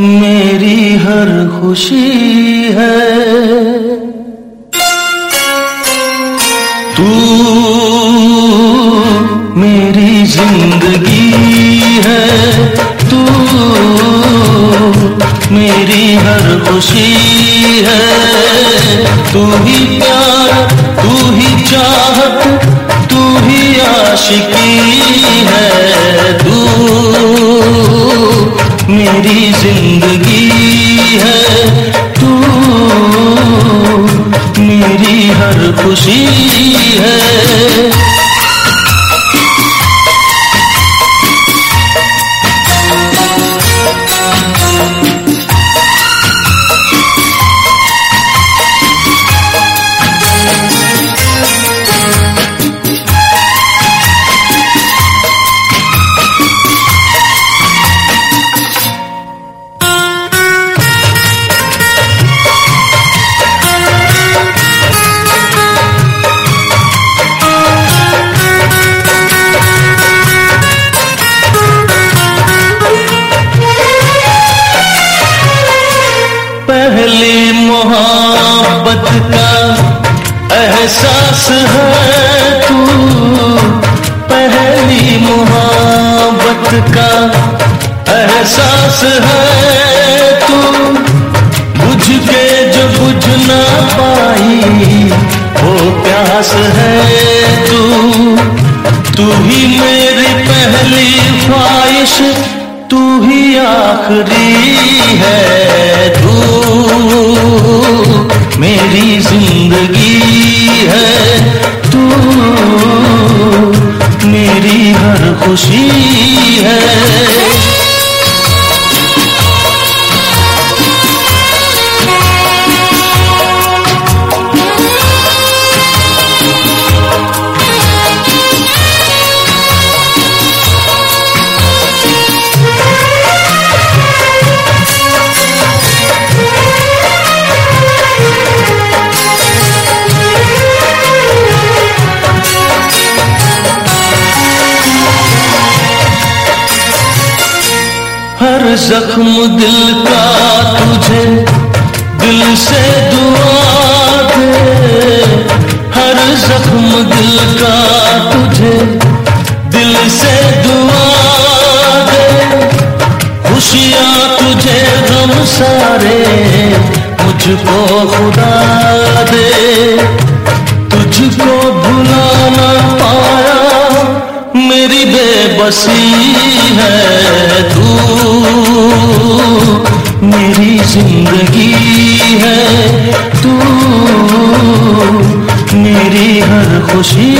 मेरी हर खुशी है। तू मेरी ज़िंदगी है। तू मेरी हर खुशी है। तू ही प्यार, तू ही चाहत, तू ही आशिकी है। मेरी ज़िंदगी है। तू मेरी हर खुशी पहली मोहब्बत का एहसास है तू। पहली मोहब्बत का एहसास है तू। बुझ के जो बुझ ना पाई, वो प्यास है तू। तू ही मेरी पहली ख्वाहिश, तू ही आखिरी है तू। मेरी ज़िंदगी है तू मेरी हर खुशी हर जख्म दिल का तुझे, दिल से दुआ दे। हर जख्म दिल का तुझे, दिल से दुआ दे। खुशियाँ तुझे गम सारे, मुझको खुदा दे। तुझको भुला ना पाया मेरी बेबसी है तू। मेरी ज़िंदगी है तू। मेरी हर खुशी